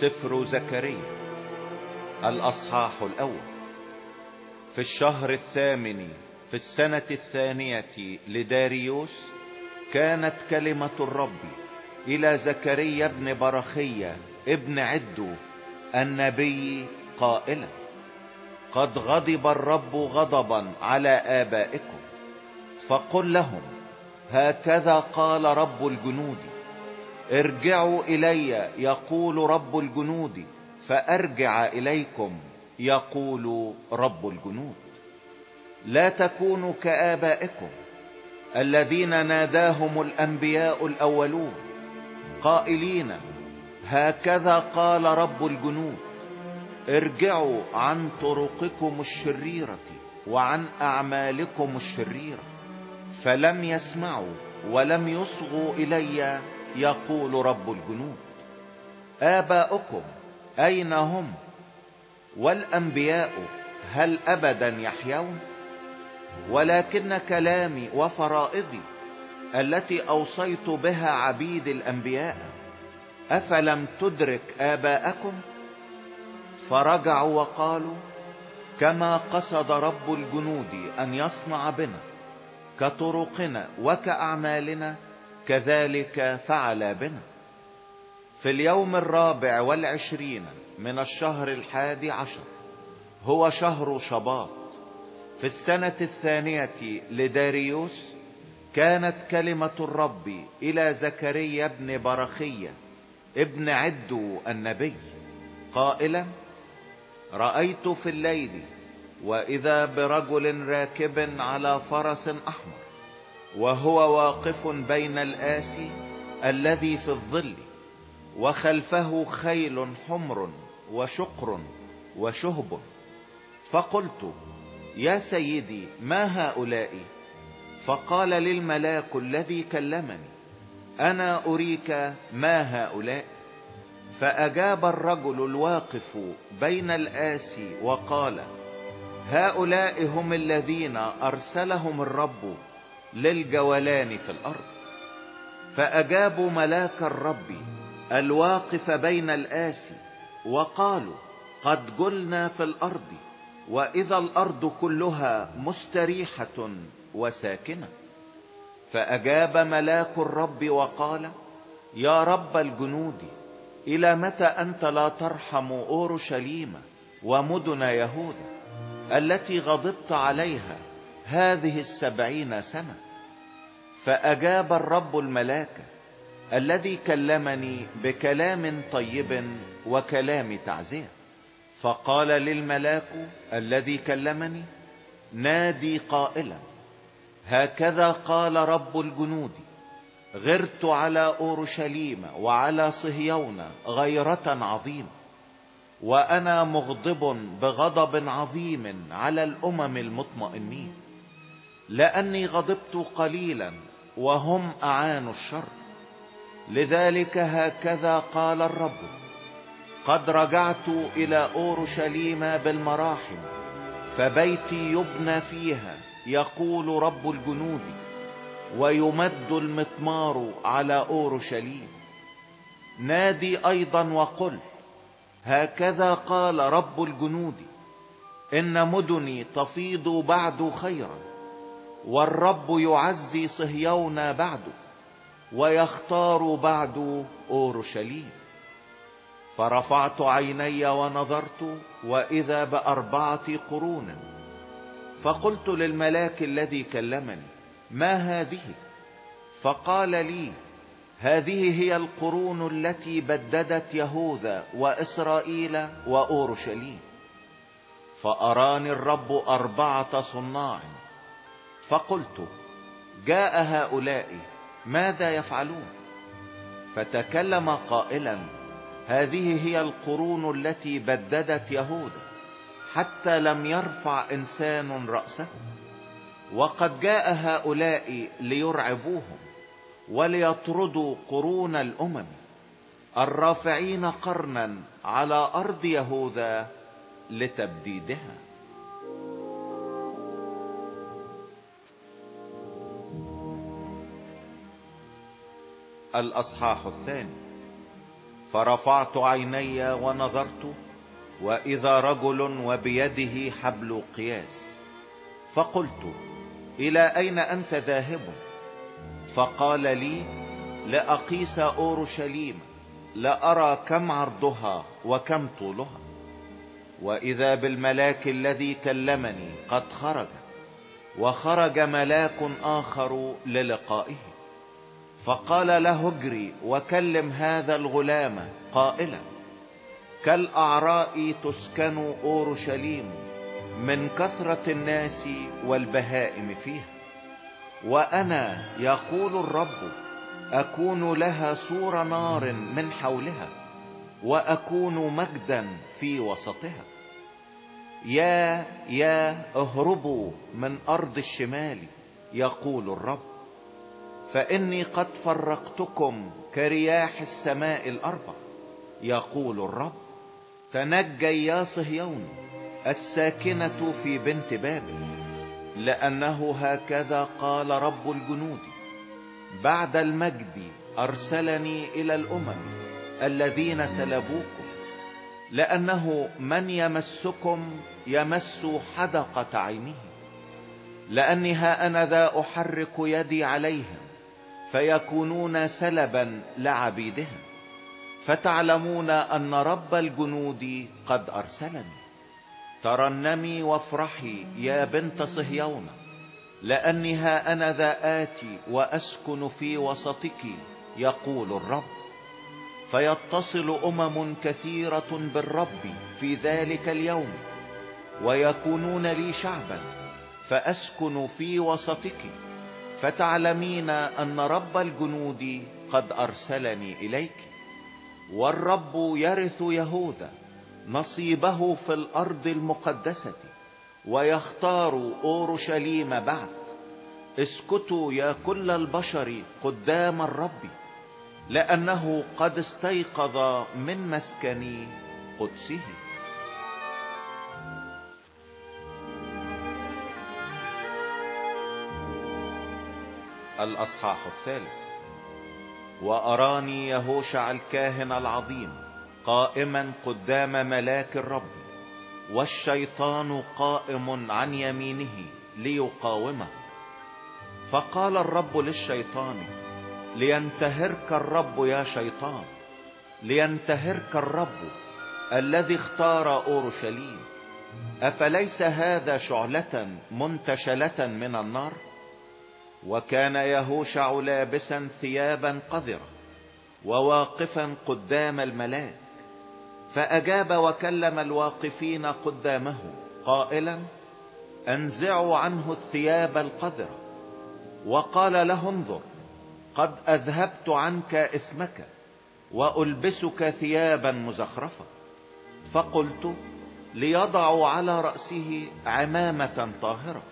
سفر زكريا الأصحاح الأول. في الشهر الثامن في السنة الثانية لداريوس كانت كلمة الرب إلى زكريا ابن برخية ابن عدو النبي قائلا قد غضب الرب غضبا على آبائكم فقل لهم هكذا قال رب الجنود ارجعوا إلي يقول رب الجنود. فأرجع إليكم يقول رب الجنود. لا تكونوا كآبائكم الذين ناداهم الأنبياء الأولون. قائلين هكذا قال رب الجنود ارجعوا عن طرقكم الشريرة وعن أعمالكم الشريرة. فلم يسمعوا ولم يصغوا إلي يقول رب الجنود. آباؤكم أين هم؟ والأنبياء هل ابدا يحيون؟ ولكن كلامي وفرائضي التي أوصيت بها عبيد الأنبياء أفلم تدرك آباءكم؟ فرجعوا وقالوا كما قصد رب الجنود أن يصنع بنا كطرقنا وكأعمالنا كذلك فعل بنا. في اليوم الرابع والعشرين من الشهر الحادي عشر هو شهر شباط. في السنة الثانية لداريوس كانت كلمة الرب إلى زكريا ابن برخية ابن عدو النبي قائلا رأيت في الليل وإذا برجل راكب على فرس أحمر وهو واقف بين الآسي الذي في الظل وخلفه خيل حمر وشقر وشهب. فقلت يا سيدي ما هؤلاء؟ فقال للملاك الذي كلمني أنا أريك ما هؤلاء؟ فأجاب الرجل الواقف بين الآسي وقال هؤلاء هم الذين أرسلهم الرب للجولان في الأرض. فأجابوا ملاك الرب الواقف بين الآسي وقالوا قد قلنا في الأرض وإذا الأرض كلها مستريحة وساكنة. فأجاب ملاك الرب وقال يا رب الجنود إلى متى أنت لا ترحم أورشليم ومدن يهوذا التي غضبت عليها هذه السبعين سنة. فأجاب الرب الملاك الذي كلمني بكلام طيب وكلام تعزية. فقال للملاك الذي كلمني نادي قائلا هكذا قال رب الجنود غرت على أورشليم وعلى صهيون غيرة عظيمة وأنا مغضب بغضب عظيم على الأمم المطمئنين. لأني غضبت قليلا وهم أعانوا الشر. لذلك هكذا قال الرب قد رجعت إلى أورشليم بالمراحم فبيتي يبنى فيها يقول رب الجنود ويمد المطمار على أورشليم. نادي أيضا وقل هكذا قال رب الجنود إن مدني تفيض بعد خيرا. والرب يعزي صهيون بعد ويختار بعد أورشليم. فرفعت عيني ونظرت وإذا بأربعة قرون. فقلت للملاك الذي كلمني ما هذه؟ فقال لي هذه هي القرون التي بددت يهوذا وإسرائيل وأورشليم. فأراني الرب أربعة صناع فقلت جاء هؤلاء ماذا يفعلون؟ فتكلم قائلا هذه هي القرون التي بددت يهوذا حتى لم يرفع إنسان رأسه. وقد جاء هؤلاء ليرعبوهم وليطردوا قرون الأمم الرافعين قرنا على أرض يهوذا لتبديدها. الأصحاح الثاني. فرفعت عيني ونظرت وإذا رجل وبيده حبل قياس. فقلت إلى أين أنت ذاهب؟ فقال لي لأقيس أورشليم لأرى كم عرضها وكم طولها. وإذا بالملاك الذي كلمني قد خرج وخرج ملاك آخر للقائه. فقال له اجري وكلم هذا الغلام قائلا كالأعراء تسكن أورشليم من كثرة الناس والبهائم فيها. وأنا يقول الرب أكون لها سور نار من حولها وأكون مجدا في وسطها. يا يا اهربوا من أرض الشمال يقول الرب. فإني قد فرقتكم كرياح السماء الأربع. يقول الرب تنجي يا صهيون الساكنة في بنت بابل لأنه هكذا قال رب الجنود بعد المجد أرسلني إلى الأمم الذين سلبوكم. لأنه من يمسكم يمس حدقة عينه لاني ها أنا ذا أحرك يدي عليهم فيكونون سلبا لعبيدهم فتعلمون أن رب الجنود قد أرسلني. ترنمي وافرحي يا بنت صهيون لاني ها أنا ذا اتي وأسكن في وسطك يقول الرب. فيتصل أمم كثيرة بالرب في ذلك اليوم ويكونون لي شعبا فأسكن في وسطك. فتعلمين أن رب الجنود قد أرسلني إليك والرب يرث يهوذا نصيبه في الأرض المقدسة ويختار أورشليم بعد. اسكتوا يا كل البشر قدام الرب لأنه قد استيقظ من مسكن قدسه. الأصحاح الثالث. وأراني يهوشع الكاهن العظيم قائما قدام ملاك الرب والشيطان قائم عن يمينه ليقاومه. فقال الرب للشيطان لينتهرك الرب يا شيطان لينتهرك الرب الذي اختار أورشليم. أفليس هذا شعلة منتشلة من النار؟ وكان يهوشع لابسا ثيابا قذرة وواقفا قدام الملاك فأجاب وكلم الواقفين قدامه قائلا أنزعوا عنه الثياب القذرة. وقال له انظر قد أذهبت عنك اسمك وألبسك ثيابا مزخرفة فقلت ليضعوا على رأسه عمامة طاهرة.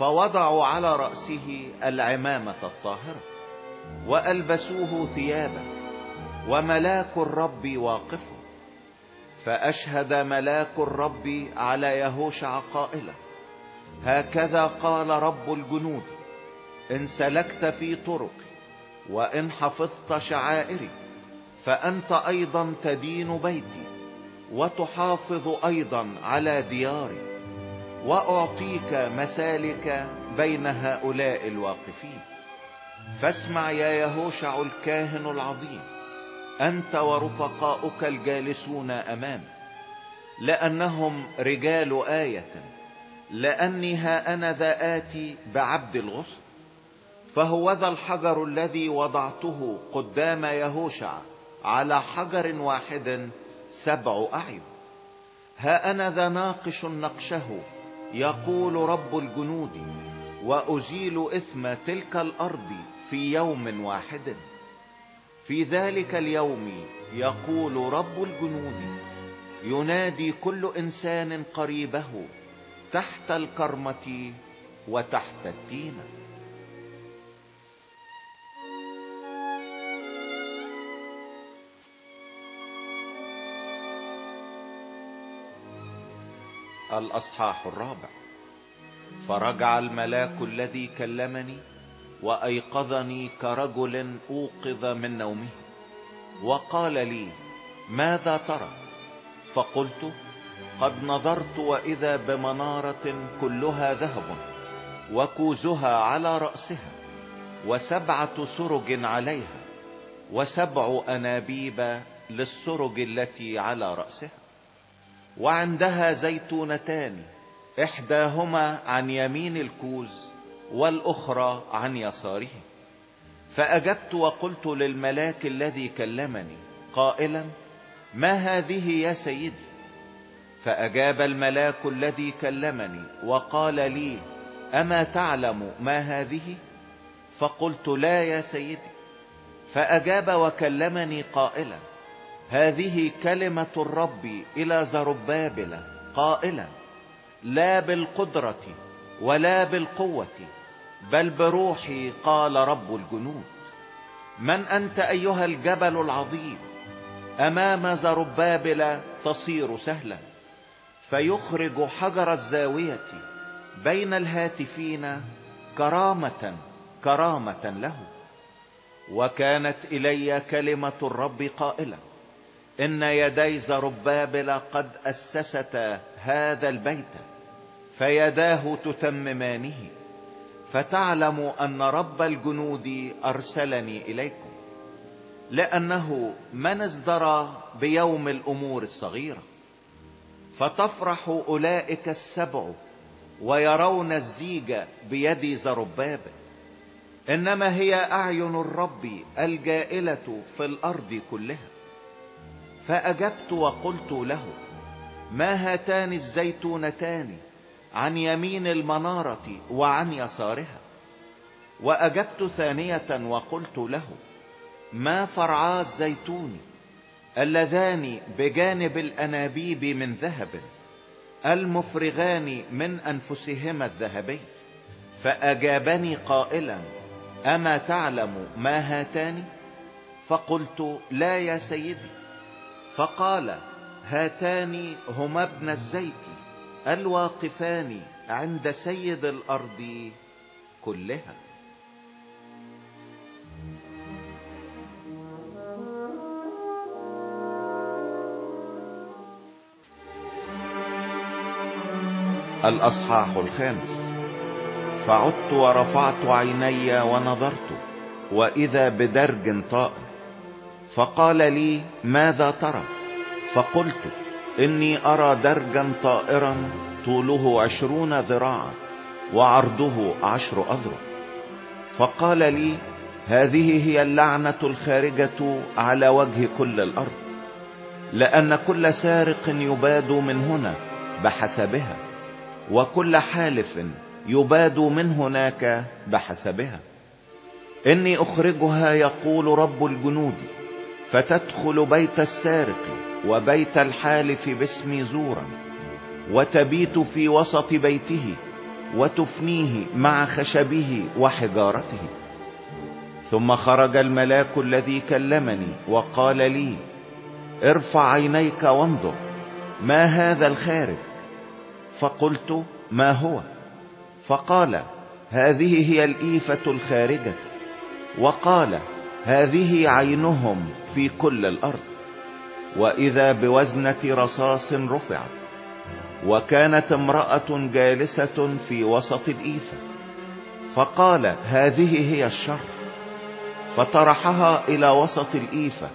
فوضعوا على رأسه العمامة الطاهرة وألبسوه ثيابا وملاك الرب واقف فأشهد ملاك الرب على يهوشع قائلا هكذا قال رب الجنود إن سلكت في طرقي وإن حفظت شعائري فأنت أيضا تدين بيتي وتحافظ أيضا على دياري. وأعطيك مسالك بين هؤلاء الواقفين. فاسمع يا يهوشع الكاهن العظيم أنت ورفقاؤك الجالسون أمامي. لأنهم رجال آية لأني ها أنا ذا آتي بعبد الغصن. فهو ذا الحجر الذي وضعته قدام يهوشع على حجر واحد سبع أعين. ها أنا ذا ناقش نقشه يقول رب الجنود وازيل إثم تلك الأرض في يوم واحد. في ذلك اليوم يقول رب الجنود ينادي كل إنسان قريبه تحت الكرمة وتحت التينة الأصحاح الرابع. فرجع الملاك الذي كلمني وأيقظني كرجل أوقظ من نومه. وقال لي ماذا ترى؟ فقلت قد نظرت وإذا بمنارة كلها ذهب وكوزها على رأسها وسبعة سرج عليها وسبع أنابيب للسرج التي على رأسها. وعندها زيتونتان إحداهما عن يمين الكوز والأخرى عن يساره. فأجبت وقلت للملاك الذي كلمني قائلا ما هذه يا سيدي؟ فأجاب الملاك الذي كلمني وقال لي أما تعلم ما هذه؟ فقلت لا يا سيدي. فأجاب وكلمني قائلا هذه كلمة الرب إلى زربابل قائلا لا بالقدرة ولا بالقوة بل بروحي قال رب الجنود. من أنت أيها الجبل العظيم؟ أمام زربابل تصير سهلا. فيخرج حجر الزاوية بين الهاتفين كرامة كرامة له. وكانت إلي كلمة الرب قائلة إن يدي زربابل قد أسست هذا البيت فيداه تتممانه فتعلم أن رب الجنود أرسلني إليكم لأنه من ازدرى بيوم الأمور الصغيرة. فتفرح أولئك السبع ويرون الزيج بيد زرباب إنما هي أعين الرب الجائلة في الأرض كلها. فأجبت وقلت له ما هاتان الزيتونتان عن يمين المنارة وعن يسارها؟ وأجبت ثانية وقلت له ما فرعا الزيتون اللذان بجانب الأنابيب من ذهب المفرغان من أنفسهما الذهبي فأجابني قائلا أما تعلم ما هاتان؟ فقلت لا يا سيدي. فقال هاتان هما ابن الزيت الواقفان عند سيد الأرض كلها. الأصحاح الخامس فعدت ورفعت عيني ونظرت وإذا بدرج طائر فقال لي ماذا ترى؟ فقلت إني أرى درجا طائرا طوله عشرون ذراعا وعرضه عشر أذرع. فقال لي هذه هي اللعنة الخارجة على وجه كل الأرض لأن كل سارق يباد من هنا بحسبها وكل حالف يباد من هناك بحسبها. إني أخرجها يقول رب الجنود. فتدخل بيت السارق وبيت الحالف باسمي زورا وتبيت في وسط بيته وتفنيه مع خشبه وحجارته. ثم خرج الملاك الذي كلمني وقال لي ارفع عينيك وانظر ما هذا الخارج فقلت ما هو؟ فقال هذه هي الإيفة الخارجة. وقال هذه عينهم في كل الأرض وإذا بوزنة رصاص رفعت وكانت امرأة جالسة في وسط الإيفة فقال هذه هي الشر. فطرحها إلى وسط الإيفة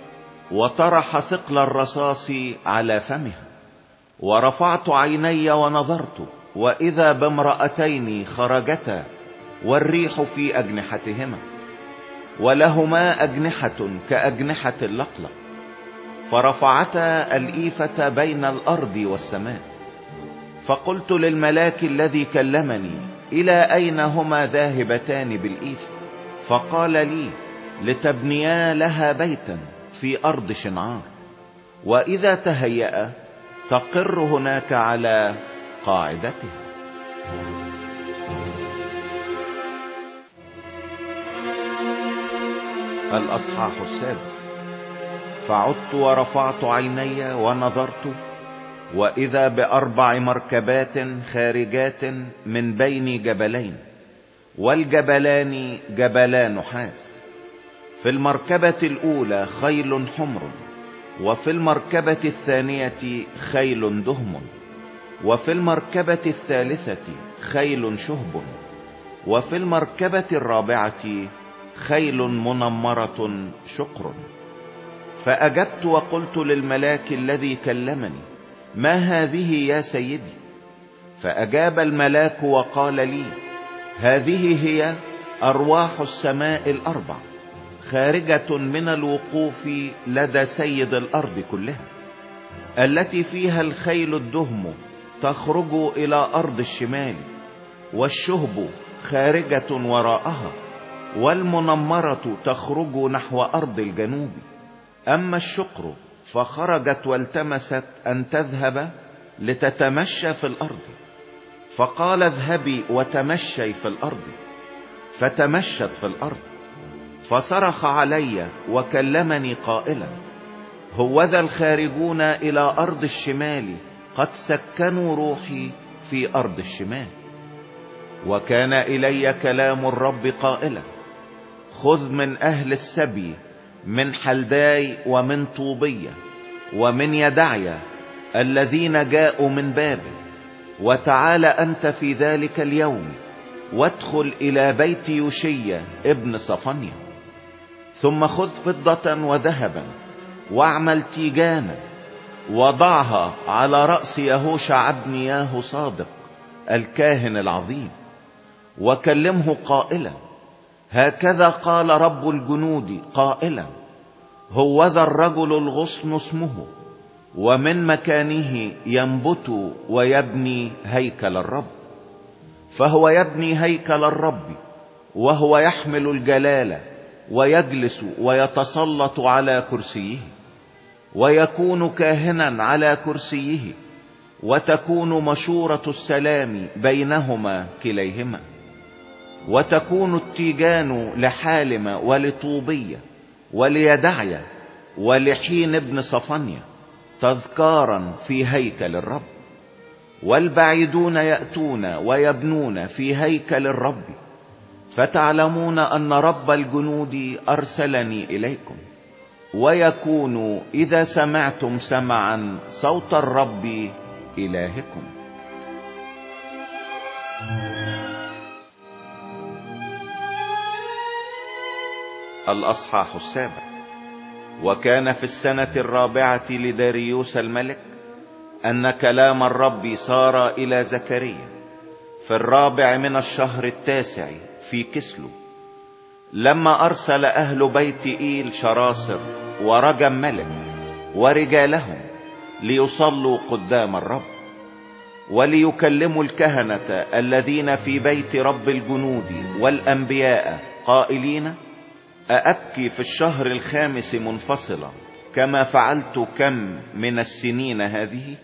وطرح ثقل الرصاص على فمها. ورفعت عيني ونظرت وإذا بامرأتين خرجتا والريح في أجنحتهما. ولهما أجنحة كأجنحة اللقلق فرفعتا الإيفة بين الأرض والسماء فقلت للملاك الذي كلمني إلى أين هما ذاهبتان بالايفة فقال لي لتبنيا لها بيتا في أرض شنعار وإذا تهيأ تقر هناك على قاعدتها. الأصحاح السادس. فعدت ورفعت عيني ونظرت وإذا بأربع مركبات خارجات من بين جبلين والجبلان جبلا نحاس في المركبة الأولى خيل حمر وفي المركبة الثانية خيل دهم وفي المركبة الثالثة خيل شهب وفي المركبة الرابعة خيل منمرة شقر فأجبت وقلت للملاك الذي كلمني ما هذه يا سيدي؟ فأجاب الملاك وقال لي هذه هي أرواح السماء الأربع خارجة من الوقوف لدى سيد الأرض كلها التي فيها الخيل الدهم تخرج إلى أرض الشمال والشهب خارجة وراءها والمنمرة تخرج نحو أرض الجنوب. أما الشقر فخرجت والتمست أن تذهب لتتمشى في الأرض. فقال اذهبي وتمشي في الأرض. فتمشت في الأرض. فصرخ علي وكلمني قائلا هوذا الخارجون إلى أرض الشمال قد سكنوا روحي في أرض الشمال. وكان إلي كلام الرب قائلا خذ من أهل السبي من حلداي ومن طوبية ومن يدعيا الذين جاءوا من بابل وتعال أنت في ذلك اليوم وادخل إلى بيت يوشيا ابن صفنيا ثم خذ فضة وذهبا واعمل تيجانا وضعها على رأس يهوشع ابن ياهو صادق الكاهن العظيم وكلمه قائلا هكذا قال رب الجنود قائلا هوذا الرجل الغصن اسمه ومن مكانه ينبت ويبني هيكل الرب فهو يبني هيكل الرب وهو يحمل الجلالة ويجلس ويتسلط على كرسيه ويكون كاهنا على كرسيه وتكون مشورة السلام بينهما كليهما. وتكون التيجان لحالم ولطوبية وليدعية ولحين ابن صفنيا تذكارا في هيكل الرب. والبعيدون يأتون ويبنون في هيكل الرب. فتعلمون أن رب الجنود أرسلني إليكم. ويكون إذا سمعتم سمعا صوت الرب إلهكم. الأصحاح السابع. وكان في السنة الرابعة لداريوس الملك أن كلام الرب صار إلى زكريا في الرابع من الشهر التاسع في كسلو. لما أرسل أهل بيت إيل شراصر ورجم ملك ورجالهم ليصلوا قدام الرب وليكلموا الكهنة الذين في بيت رب الجنود والأنبياء قائلين أأبكي في الشهر الخامس منفصلا كما فعلت كم من السنين هذه؟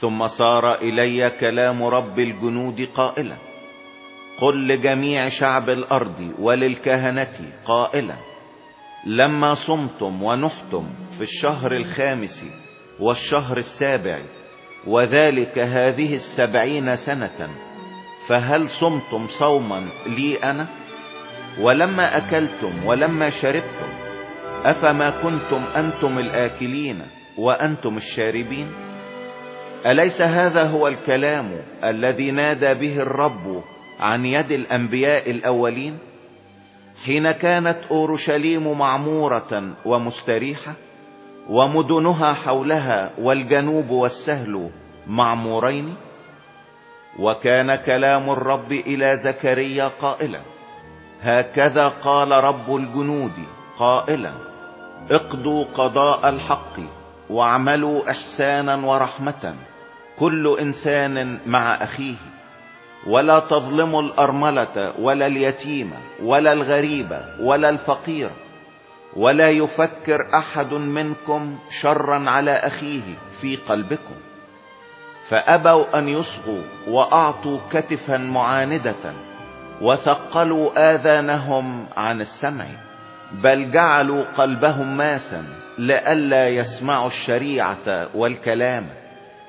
ثم صار إلي كلام رب الجنود قائلا قل لجميع شعب الأرض وللكهنة قائلا لما صمتم ونحتم في الشهر الخامس والشهر السابع وذلك هذه السبعين سنة فهل صمتم صوما لي أنا؟ ولما أكلتم ولما شربتم أفما كنتم أنتم الآكلين وأنتم الشاربين؟ أليس هذا هو الكلام الذي نادى به الرب عن يد الأنبياء الأولين؟ حين كانت أورشليم معمورة ومستريحة ومدنها حولها والجنوب والسهل معمورين؟ وكان كلام الرب إلى زكريا قائلا هكذا قال رب الجنود قائلا اقضوا قضاء الحق واعملوا إحسانا ورحمة كل إنسان مع أخيه. ولا تظلموا الأرملة ولا اليتيمة ولا الغريبة ولا الفقير. ولا يفكر أحد منكم شرا على أخيه في قلبكم. فأبوا أن يصغوا وأعطوا كتفا معاندة وثقلوا آذانهم عن السمع بل جعلوا قلبهم ماسا لئلا يسمعوا الشريعة والكلام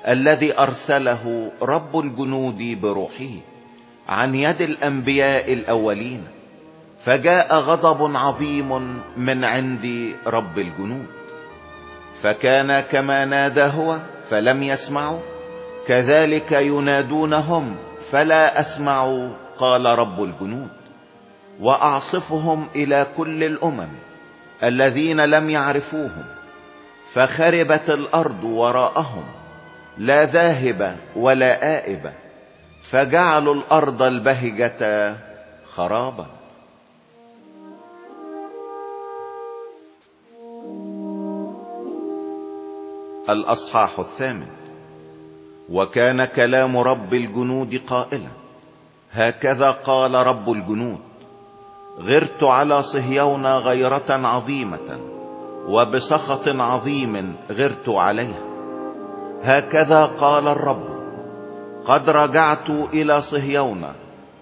الذي أرسله رب الجنود بروحه عن يد الأنبياء الأولين. فجاء غضب عظيم من عند رب الجنود. فكان كما نادى هو فلم يسمعوا كذلك ينادونهم فلا أسمعوا قال رب الجنود وأعصفهم إلى كل الأمم الذين لم يعرفوهم فخربت الأرض وراءهم لا ذاهب ولا آئب فجعلوا الأرض البهجة خرابا. الأصحاح الثامن وكان كلام رب الجنود قائلا هكذا قال رب الجنود غرت على صهيون غيرة عظيمة وبسخط عظيم غرت عليها. هكذا قال الرب قد رجعت إلى صهيون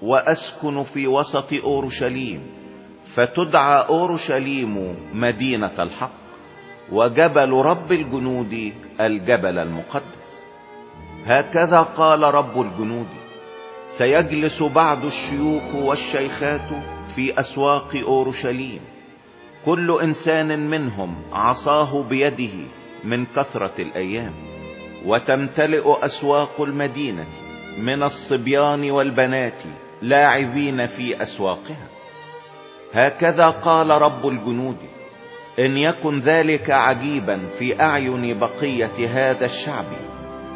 وأسكن في وسط أورشليم فتدعى أورشليم مدينة الحق وجبل رب الجنود الجبل المقدس. هكذا قال رب الجنود سيجلس بعض الشيوخ والشيخات في أسواق أورشليم. كل إنسان منهم عصاه بيده من كثرة الأيام. وتمتلئ أسواق المدينة من الصبيان والبنات لاعبين في أسواقها. هكذا قال رب الجنود إن يكن ذلك عجيبا في أعين بقية هذا الشعب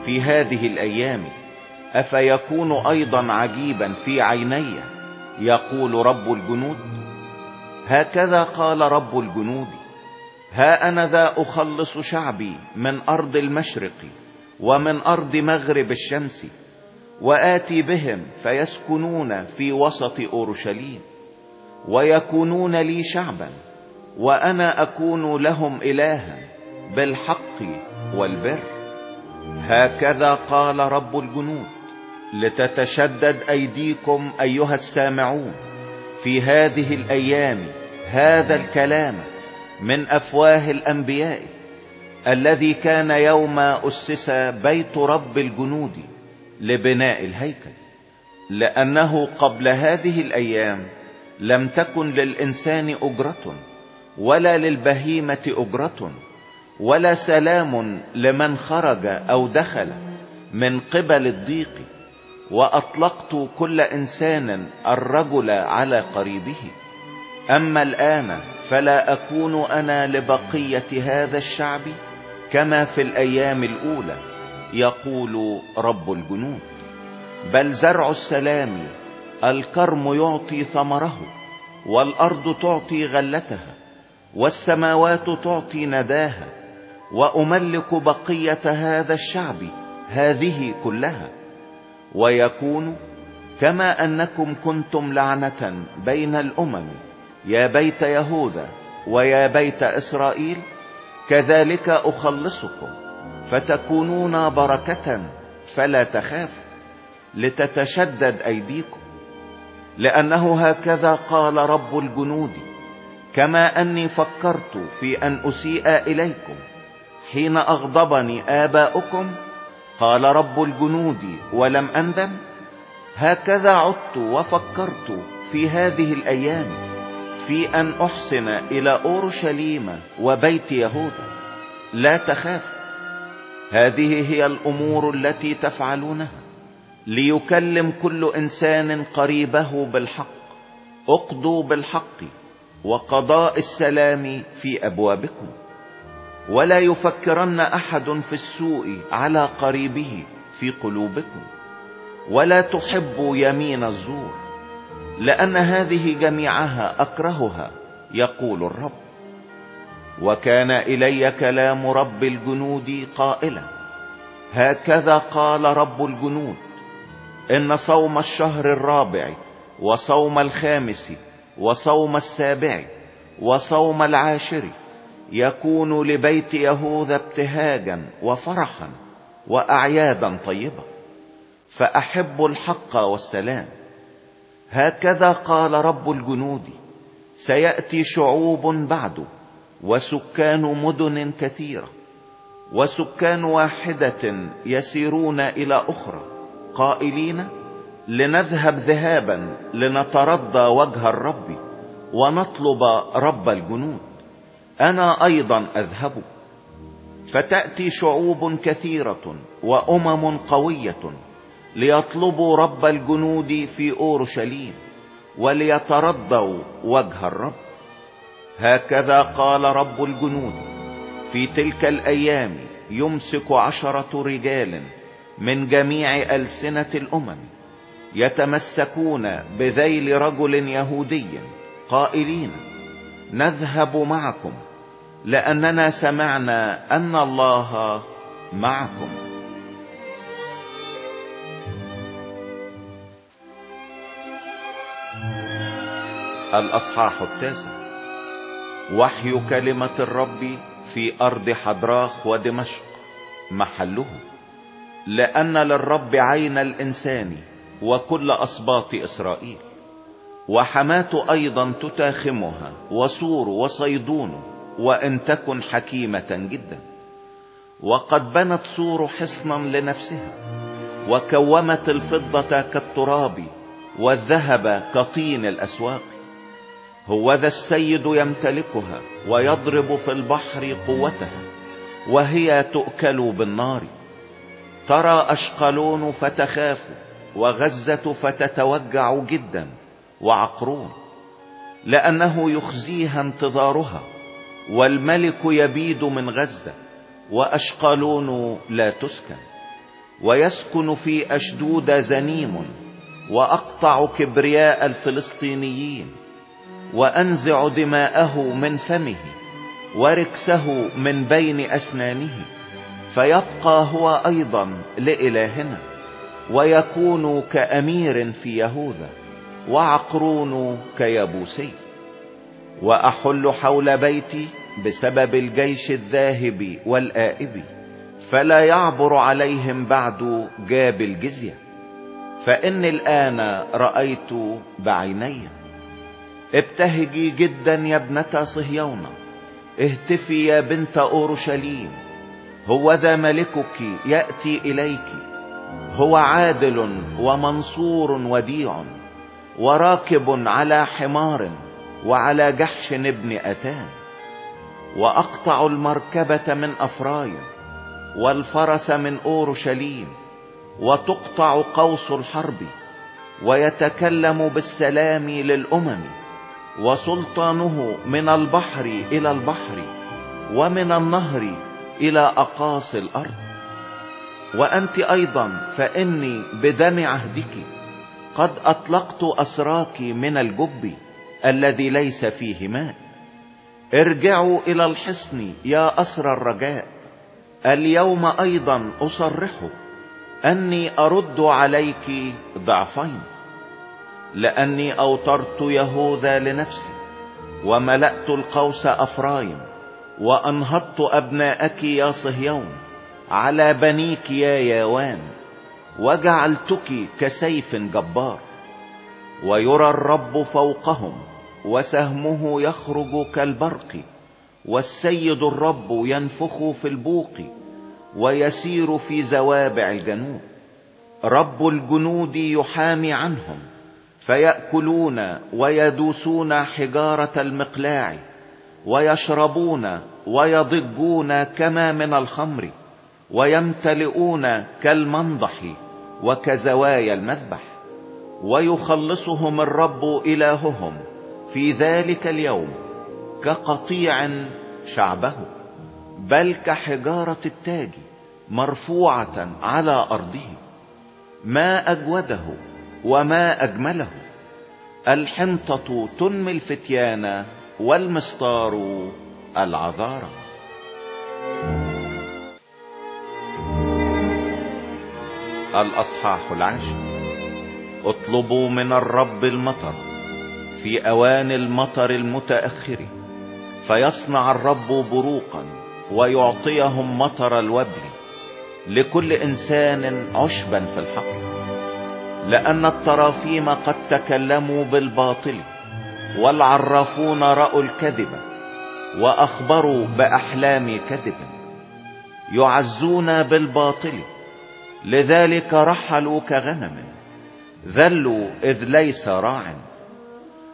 في هذه الأيام. أفيكون أيضا عجيبا في عيني؟ يقول رب الجنود. هكذا قال رب الجنود. ها أنا ذا أخلص شعبي من أرض المشرق ومن أرض مغرب الشمس وآتي بهم فيسكنون في وسط أورشليم ويكونون لي شعبا وأنا أكون لهم الها بالحق والبر. هكذا قال رب الجنود. لتتشدد أيديكم أيها السامعون في هذه الأيام هذا الكلام من أفواه الأنبياء الذي كان يوم أسس بيت رب الجنود لبناء الهيكل. لأنه قبل هذه الأيام لم تكن للإنسان أجرة ولا للبهيمة أجرة ولا سلام لمن خرج أو دخل من قبل الضيق. وأطلقت كل إنسان الرجل على قريبه. أما الآن فلا أكون أنا لبقية هذا الشعب كما في الأيام الأولى يقول رب الجنود. بل زرع السلام الكرم يعطي ثمره والأرض تعطي غلتها والسماوات تعطي نداها وأملك بقية هذا الشعب هذه كلها. ويكون كما أنكم كنتم لعنة بين الأمم يا بيت يهوذا ويا بيت إسرائيل كذلك أخلصكم فتكونون بركة فلا تخافوا لتتشدد أيديكم. لأنه هكذا قال رب الجنود كما أني فكرت في أن أسيء إليكم حين أغضبني آباؤكم قال رب الجنود ولم اندم هكذا عدت وفكرت في هذه الأيام في أن أحسن إلى أورشليم وبيت يهوذا. لا تخاف. هذه هي الأمور التي تفعلونها. ليكلم كل إنسان قريبه بالحق. اقضوا بالحق وقضاء السلام في أبوابكم. ولا يفكرن أحد في السوء على قريبه في قلوبكم. ولا تحبوا يمين الزور لأن هذه جميعها أكرهها يقول الرب. وكان إلي كلام رب الجنود قائلا هكذا قال رب الجنود إن صوم الشهر الرابع وصوم الخامس وصوم السابع وصوم العاشر يكون لبيت يهوذا ابتهاجا وفرحا واعيادا طيبة فأحب الحق والسلام. هكذا قال رب الجنود سيأتي شعوب بعد وسكان مدن كثيرة وسكان واحدة يسيرون إلى أخرى قائلين لنذهب ذهابا لنترضى وجه الرب ونطلب رب الجنود. أنا أيضا أذهب. فتأتي شعوب كثيرة وأمم قوية ليطلبوا رب الجنود في أورشليم وليترضوا وجه الرب. هكذا قال رب الجنود في تلك الأيام يمسك عشرة رجال من جميع ألسنة الأمم يتمسكون بذيل رجل يهودي قائلين نذهب معكم. لأننا سمعنا أن الله معكم. الأصحاح التاسع. وحي كلمة الرب في أرض حدراخ ودمشق. محله. لأن للرب عين الإنسان وكل أصباط إسرائيل. وحماة أيضا تتاخمها وصور وصيدون وإن تكن حكيمة جدا. وقد بنت صور حصنا لنفسها وكومت الفضة كالتراب والذهب كطين الأسواق. هو ذا السيد يمتلكها ويضرب في البحر قوتها وهي تؤكل بالنار. ترى أشقلون فتخاف وغزة فتتوجع جدا وعقرون. لأنه يخزيها انتظارها والملك يبيد من غزة وأشقلون لا تسكن ويسكن في أشدود زنيم وأقطع كبرياء الفلسطينيين وأنزع دماءه من فمه وركسه من بين أسنانه فيبقى هو أيضا لإلهنا ويكون كأمير في يهوذا وعقرون كيبوسي وأحل حول بيتي بسبب الجيش الذاهب والآئب فلا يعبر عليهم بعد جاب الجزية فإني الآن رأيت بعيني. ابتهجي جدا يا ابنة صهيون اهتفي يا بنت أورشليم هو ذا ملكك يأتي إليك هو عادل ومنصور وديع وراكب على حمار. وعلى جحش ابن أتان وأقطع المركبة من أفرايم والفرس من أورشليم وتقطع قوس الحرب ويتكلم بالسلام للأمم وسلطانه من البحر إلى البحر ومن النهر إلى اقاصي الأرض. وأنت أيضا فإني بدم عهدك قد أطلقت اسراك من الجب الذي ليس فيه ماء. ارجعوا إلى الحصن يا اسر الرجاء. اليوم أيضا أصرح. أني أرد عليك ضعفين. لأني أوترت يهوذا لنفسي وملأت القوس افرايم وأنهضت أبناءك يا صهيون. على بنيك يا ياوان وجعلتك كسيف جبار. ويرى الرب فوقهم وسهمه يخرج كالبرق والسيد الرب ينفخ في البوق ويسير في زوابع الجنوب. رب الجنود يحامي عنهم فيأكلون ويدوسون حجارة المقلاع ويشربون ويضجون كما من الخمر ويمتلئون كالمنضح وكزوايا المذبح. ويخلصهم الرب إلههم في ذلك اليوم كقطيع شعبه بل كحجارة التاج مرفوعة على أرضه. ما أجوده وما أجمله الحنطة تنمي الفتيان والمسطار العذارى. الأصحاح العاشر اطلبوا من الرب المطر. في أوان المطر المتأخر فيصنع الرب بروقا ويعطيهم مطر الوبر لكل إنسان عشبا في الحقل لأن الترافيم قد تكلموا بالباطل والعرافون رأوا الكذب وأخبروا بأحلام كذب يعزون بالباطل لذلك رحلوا كغنم ذلوا إذ ليس راع.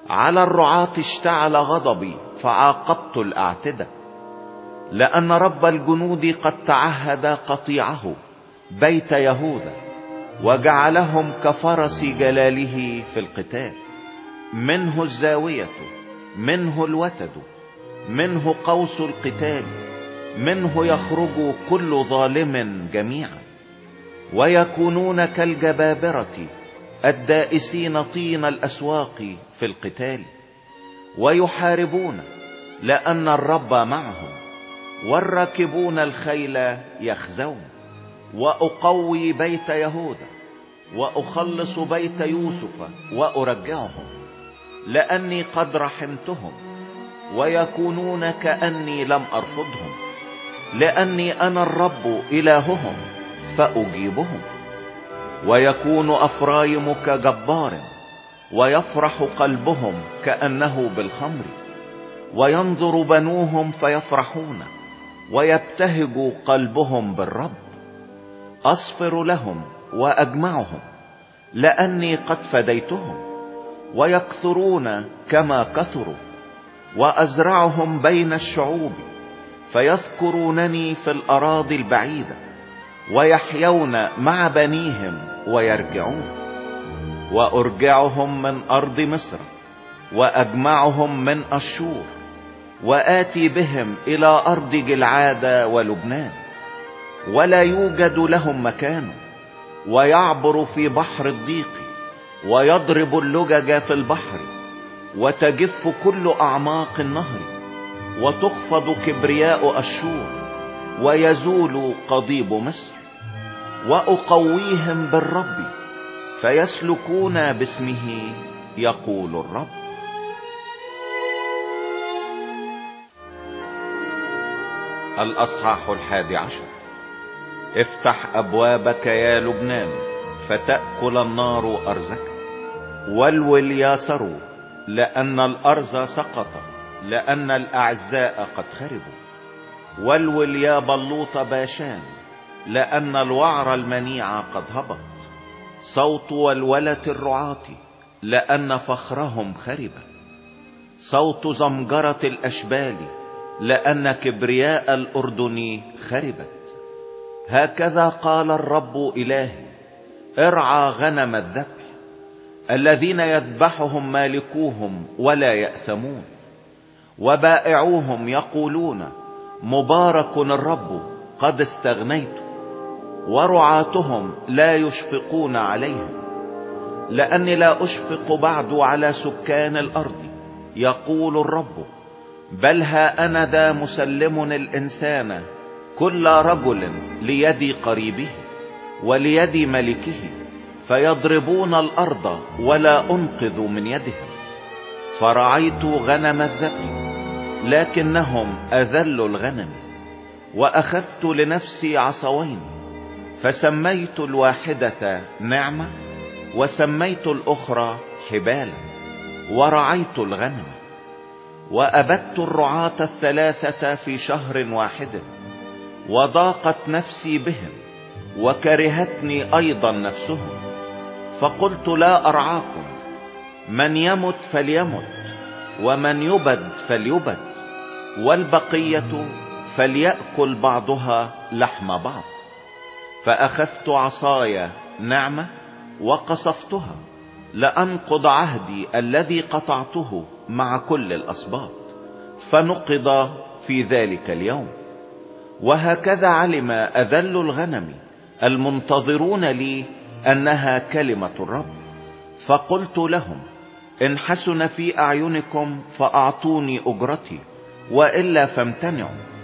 على الرعاة اشتعل غضبي فعاقبت الأعتدة. لأن رب الجنود قد تعهد قطيعه بيت يهوذا وجعلهم كفرس جلاله في القتال. منه الزاوية منه الوتد منه قوس القتال منه يخرج كل ظالم جميعا. ويكونون كالجبابرة الدائسين طين الأسواق في القتال ويحاربون لأن الرب معهم والراكبون الخيل يخزون. وأقوي بيت يهوذا وأخلص بيت يوسف وأرجعهم لأني قد رحمتهم ويكونون كأني لم أرفضهم لأني أنا الرب إلههم فأجيبهم. ويكون افرايم كجبار ويفرح قلبهم كأنه بالخمر وينظر بنوهم فيفرحون ويبتهج قلبهم بالرب. أصفر لهم وأجمعهم لأني قد فديتهم ويكثرون كما كثروا وأزرعهم بين الشعوب فيذكرونني في الأراضي البعيدة. ويحيون مع بنيهم ويرجعون. وأرجعهم من أرض مصر وأجمعهم من أشور وآتي بهم إلى أرض جلعاد ولبنان. ولا يوجد لهم مكان ويعبر في بحر الضيق ويضرب اللجج في البحر وتجف كل أعماق النهر وتخفض كبرياء اشور ويزول قضيب مصر. وأقويهم بالرب فيسلكون باسمه يقول الرب. الأصحاح الحادي عشر. افتح أبوابك يا لبنان فتأكل النار أرزك. والول يا سرو لأن الأرز سقط لأن الأعزاء قد خربوا. والول يا بلوط باشان لأن الوعر المنيع قد هبط. صوت ولولة الرعاة لأن فخرهم خرب. صوت زمجرة الأشبال لأن كبرياء الأردن خربت. هكذا قال الرب إلهي ارعى غنم الذبح. الذين يذبحهم مالكوهم ولا يأثمون. وبائعوهم يقولون مبارك الرب قد استغنيت ورعاتهم لا يشفقون عليهم لأني لا أشفق بعد على سكان الأرض. يقول الرب بل ها أنا ذا مسلم الإنسان كل رجل ليد قريبه وليد ملكه فيضربون الأرض ولا أنقذ من يدهم فرعيت غنم الذبح لكنهم اذلوا الغنم وأخذت لنفسي عصوين. فسميت الواحدة نعمة وسميت الأخرى حبالا ورعيت الغنم وأبدت الرعاة الثلاثة في شهر واحد وضاقت نفسي بهم وكرهتني أيضا نفسهم فقلت لا أرعاكم من يمت فليمت ومن يبد فليبد والبقية فليأكل بعضها لحم بعض. فأخذت عصاي نعمة وقصفتها لأنقض عهدي الذي قطعته مع كل الأسباط فنقض في ذلك اليوم. وهكذا علم أذل الغنم المنتظرون لي أنها كلمة الرب. فقلت لهم إن حسن في أعينكم فأعطوني أجرتي وإلا فامتنعوا.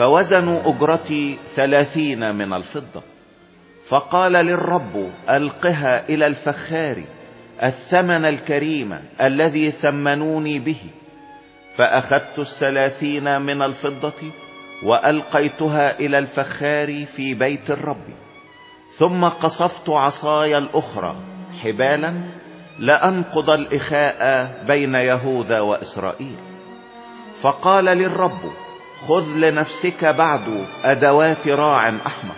فوزنوا أجرتي ثلاثين من الفضة. فقال للرب ألقها إلى الفخار الثمن الكريم الذي ثمنوني به. فأخذت الثلاثين من الفضة وألقيتها إلى الفخار في بيت الرب. ثم قصفت عصاي الأخرى حبالا لأنقض الإخاء بين يهوذا وإسرائيل. فقال للرب خذ لنفسك بعد أدوات راع أحمر.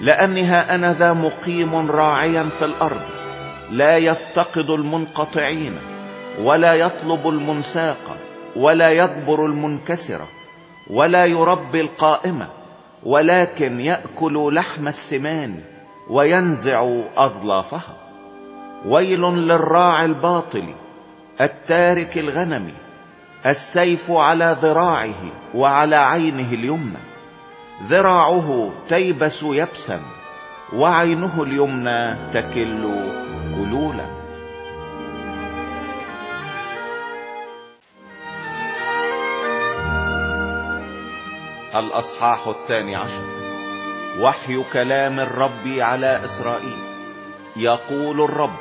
لأنها أنا ذا مقيم راعيا في الأرض لا يفتقد المنقطعين ولا يطلب المنساقة ولا يجبر المنكسرة ولا يربي القائمة ولكن يأكل لحم السمان وينزع أظلافها. ويل للراعي الباطل التارك الغنم السيف على ذراعه وعلى عينه اليمنى. ذراعه تيبس يبسا وعينه اليمنى تكل كلولا. الأصحاح الثاني عشر. وحي كلام الرب على إسرائيل. يقول الرب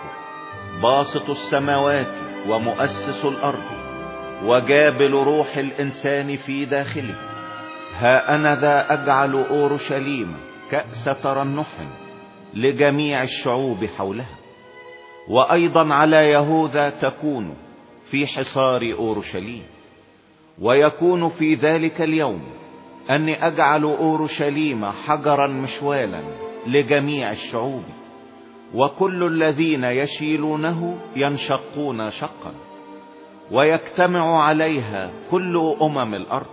باسط السماوات ومؤسس الأرض. وجابل روح الإنسان في داخله. ها أنا ذا أجعل أورشليم كأس ترنح لجميع الشعوب حولها. وأيضا على يهوذا تكون في حصار أورشليم. ويكون في ذلك اليوم أني أجعل أورشليم حجرا مشوالا لجميع الشعوب. وكل الذين يشيلونه ينشقون شقا. ويجتمع عليها كل أمم الأرض.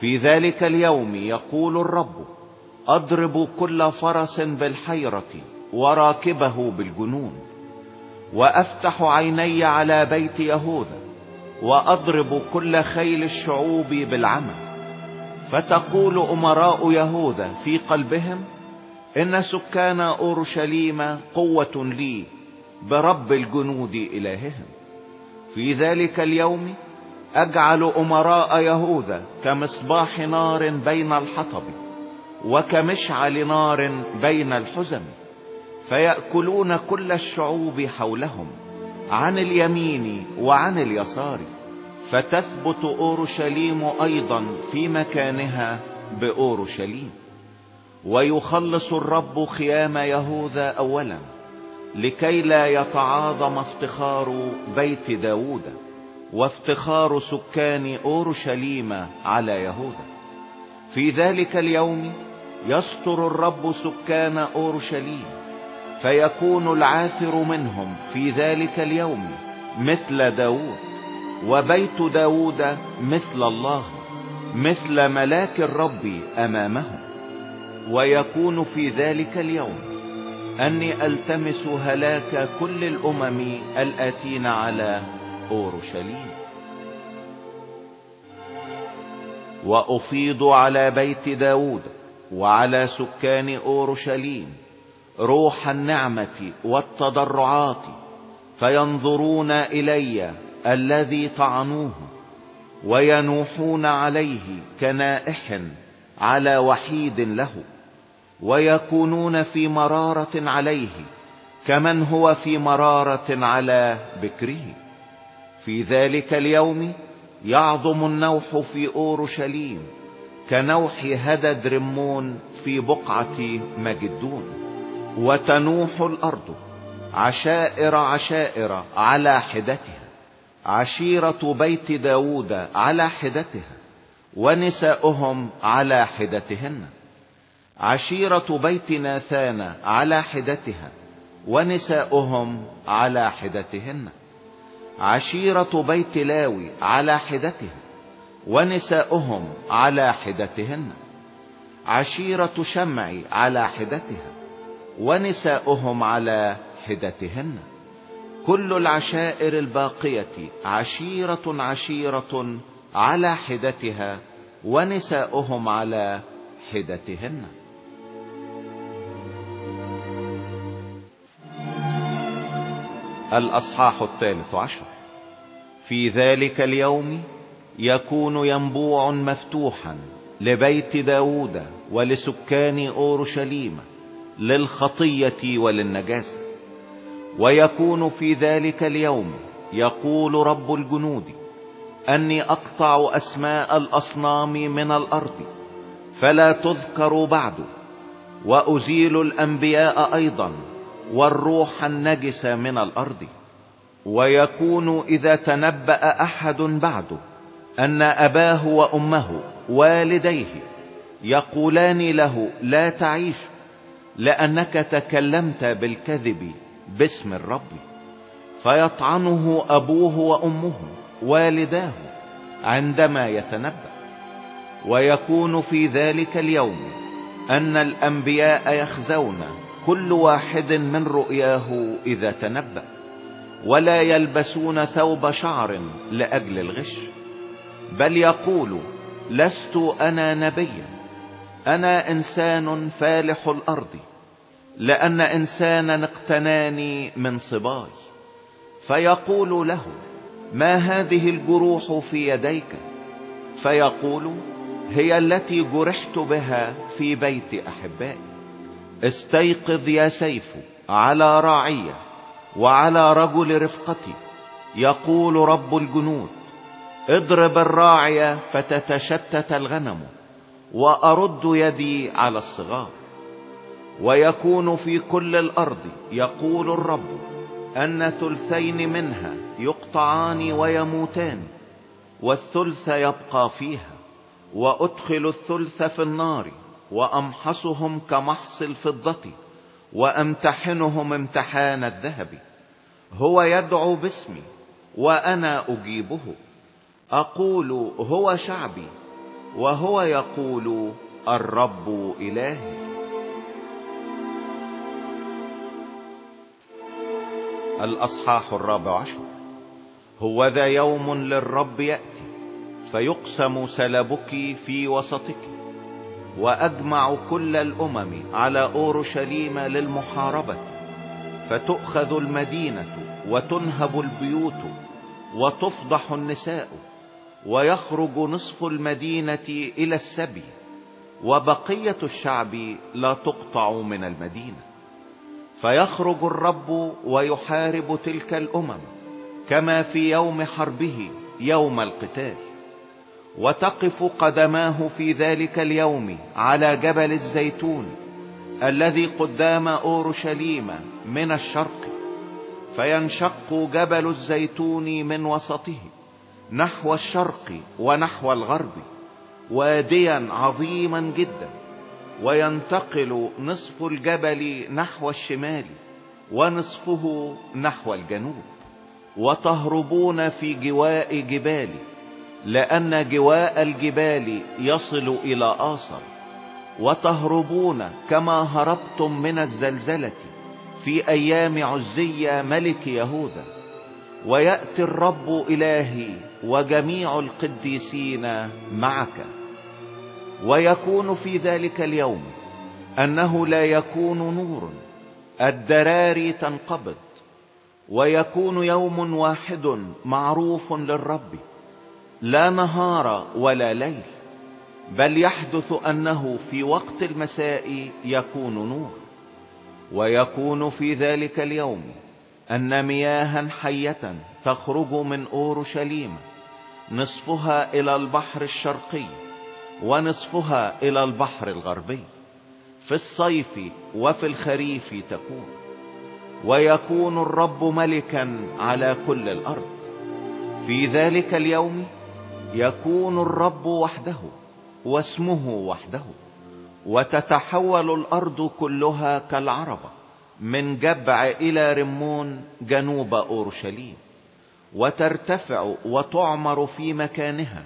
في ذلك اليوم يقول الرب أضرب كل فرس بالحيرة وراكبه بالجنون وأفتح عيني على بيت يهوذا وأضرب كل خيل الشعوب بالعمى. فتقول أمراء يهوذا في قلبهم إن سكان أورشليم قوة لي برب الجنود إلههم. في ذلك اليوم أجعل أمراء يهوذا كمصباح نار بين الحطب وكمشعل نار بين الحزم فيأكلون كل الشعوب حولهم عن اليمين وعن اليسار فتثبت أورشليم أيضا في مكانها بأورشليم. ويخلص الرب خيام يهوذا اولا. لكي لا يتعاظم افتخار بيت داود وافتخار سكان أورشليم على يهوذا. في ذلك اليوم يستر الرب سكان أورشليم فيكون العاثر منهم في ذلك اليوم مثل داود وبيت داود مثل الله مثل ملاك الرب امامهم ويكون في ذلك اليوم أني ألتمس هلاك كل الأمم الآتين على أورشليم. وأفيض على بيت داود وعلى سكان أورشليم روح النعمة والتضرعات فينظرون إلي الذي طعنوه وينوحون عليه كنائح على وحيد له. ويكونون في مرارة عليه كمن هو في مرارة على بكره. في ذلك اليوم يعظم النوح في أورشليم كنوح هدد رمون في بقعة مجدون. وتنوح الأرض عشائر عشائر على حدتها. عشيرة بيت داود على حدتها ونساؤهم على حدتهن. عشيرة بيت ناثان على حدتها ونساؤهم على حدتهن. عشيرة بيت لاوي على حدتها ونساؤهم على حدتهن. عشيرة شمع على حدتها ونساؤهم على حدتهن. كل العشائر الباقية عشيرة عشيرة على حدتها ونساؤهم على حدتهن. الأصحاح الثالث عشر. في ذلك اليوم يكون ينبوع مفتوحا لبيت داود ولسكان أورشليم للخطية وللنجاسة. ويكون في ذلك اليوم يقول رب الجنود أني أقطع أسماء الأصنام من الأرض فلا تذكر بعد وأزيل الأنبياء أيضا والروح النجس من الأرض. ويكون إذا تنبأ أحد بعد أن أباه وأمه والديه يقولان له لا تعيش لأنك تكلمت بالكذب باسم الرب. فيطعنه أبوه وأمه والداه عندما يتنبأ. ويكون في ذلك اليوم أن الأنبياء يخزون كل واحد من رؤياه إذا تنبأ ولا يلبسون ثوب شعر لأجل الغش بل يقول لست أنا نبيا أنا إنسان فالح الأرض لأن إنسانا اقتناني من صباي. فيقول له ما هذه الجروح في يديك؟ فيقول هي التي جرحت بها في بيت أحبائي. استيقظ يا سيف على راعية وعلى رجل رفقتي يقول رب الجنود اضرب الراعية فتتشتت الغنم وأرد يدي على الصغار. ويكون في كل الأرض يقول الرب أن ثلثين منها يقطعان ويموتان والثلث يبقى فيها وأدخل الثلث في النار وأمحصهم كمحص الفضة وأمتحنهم امتحان الذهب. هو يدعو باسمي وأنا أجيبه. أقول هو شعبي وهو يقول الرب إلهي. الأصحاح الرابع عشر. هو ذا يوم للرب يأتي فيقسم سلبك في وسطك. وأجمع كل الأمم على أورشليم للمحاربة فتؤخذ المدينة وتنهب البيوت وتفضح النساء ويخرج نصف المدينة إلى السبي وبقية الشعب لا تقطع من المدينة. فيخرج الرب ويحارب تلك الأمم كما في يوم حربه يوم القتال. وتقف قدماه في ذلك اليوم على جبل الزيتون الذي قدام أورشليم من الشرق فينشق جبل الزيتون من وسطه نحو الشرق ونحو الغرب واديا عظيما جدا وينتقل نصف الجبل نحو الشمال ونصفه نحو الجنوب وتهربون في جواء جبال لأن جواء الجبال يصل إلى آصر وتهربون كما هربتم من الزلزلة في أيام عزية ملك يهوذا ويأتي الرب إلهي وجميع القديسين معك. ويكون في ذلك اليوم أنه لا يكون نور الدراري تنقبض ويكون يوم واحد معروف للرب. لا نهار ولا ليل بل يحدث أنه في وقت المساء يكون نور ويكون في ذلك اليوم أن مياها حية تخرج من أورشليم نصفها إلى البحر الشرقي ونصفها إلى البحر الغربي في الصيف وفي الخريف تكون ويكون الرب ملكا على كل الأرض. في ذلك اليوم يكون الرب وحده واسمه وحده وتتحول الأرض كلها كالعربة من جبع إلى رمون جنوب أورشليم وترتفع وتعمر في مكانها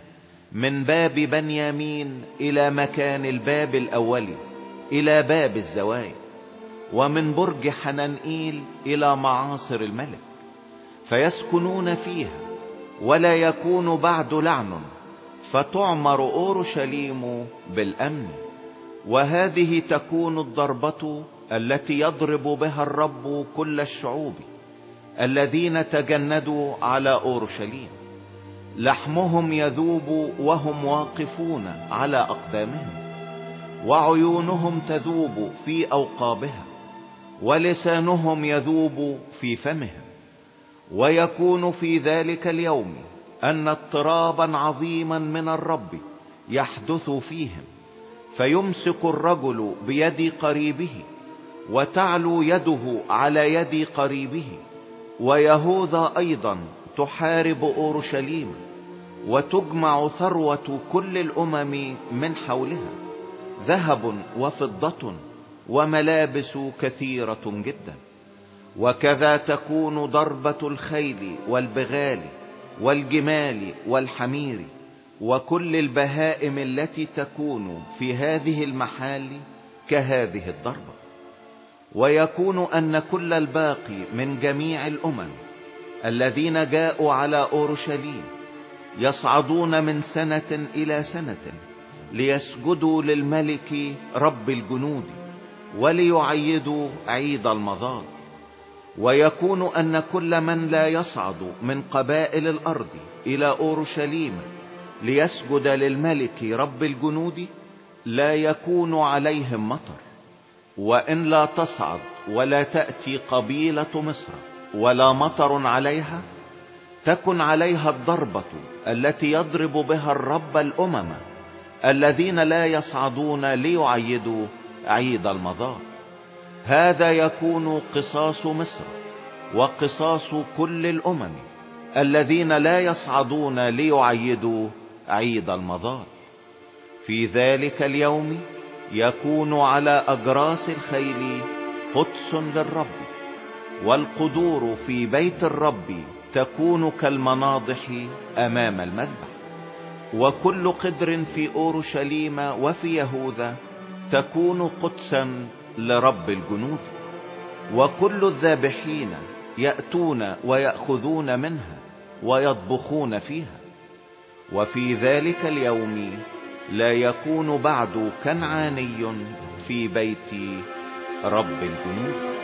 من باب بنيامين إلى مكان الباب الاولي إلى باب الزوايا ومن برج حنانئيل إلى معاصر الملك فيسكنون فيها ولا يكون بعد لعن فتعمر أورشليم بالأمن. وهذه تكون الضربة التي يضرب بها الرب كل الشعوب الذين تجندوا على أورشليم. لحمهم يذوب وهم واقفون على أقدامهم وعيونهم تذوب في أوقابها ولسانهم يذوب في فمهم. ويكون في ذلك اليوم أن اضطرابا عظيما من الرب يحدث فيهم فيمسك الرجل بيد قريبه وتعلو يده على يد قريبه ويهوذا أيضا تحارب أورشليم وتجمع ثروة كل الأمم من حولها ذهب وفضة وملابس كثيرة جدا. وكذا تكون ضربة الخيل والبغال والجمال والحمير وكل البهائم التي تكون في هذه المحال كهذه الضربة. ويكون أن كل الباقي من جميع الأمم الذين جاءوا على أورشليم يصعدون من سنة إلى سنة ليسجدوا للملك رب الجنود وليعيدوا عيد المضاد ويكون أن كل من لا يصعد من قبائل الأرض إلى أورشليم ليسجد للملك رب الجنود لا يكون عليهم مطر وإن لا تصعد ولا تأتي قبيلة مصر ولا مطر عليها تكن عليها الضربة التي يضرب بها الرب الأمم الذين لا يصعدون ليعيدوا عيد المضار هذا يكون قصاص مصر وقصاص كل الأمم الذين لا يصعدون ليعيدوا عيد المضار في ذلك اليوم يكون على اجراس الخيل قدس للرب والقدور في بيت الرب تكون كالمناضح أمام المذبح. وكل قدر في أورشليم وفي يهوذا تكون قدسا لرب الجنود وكل الذابحين يأتون ويأخذون منها ويطبخون فيها. وفي ذلك اليوم لا يكون بعد كنعاني في بيت رب الجنود.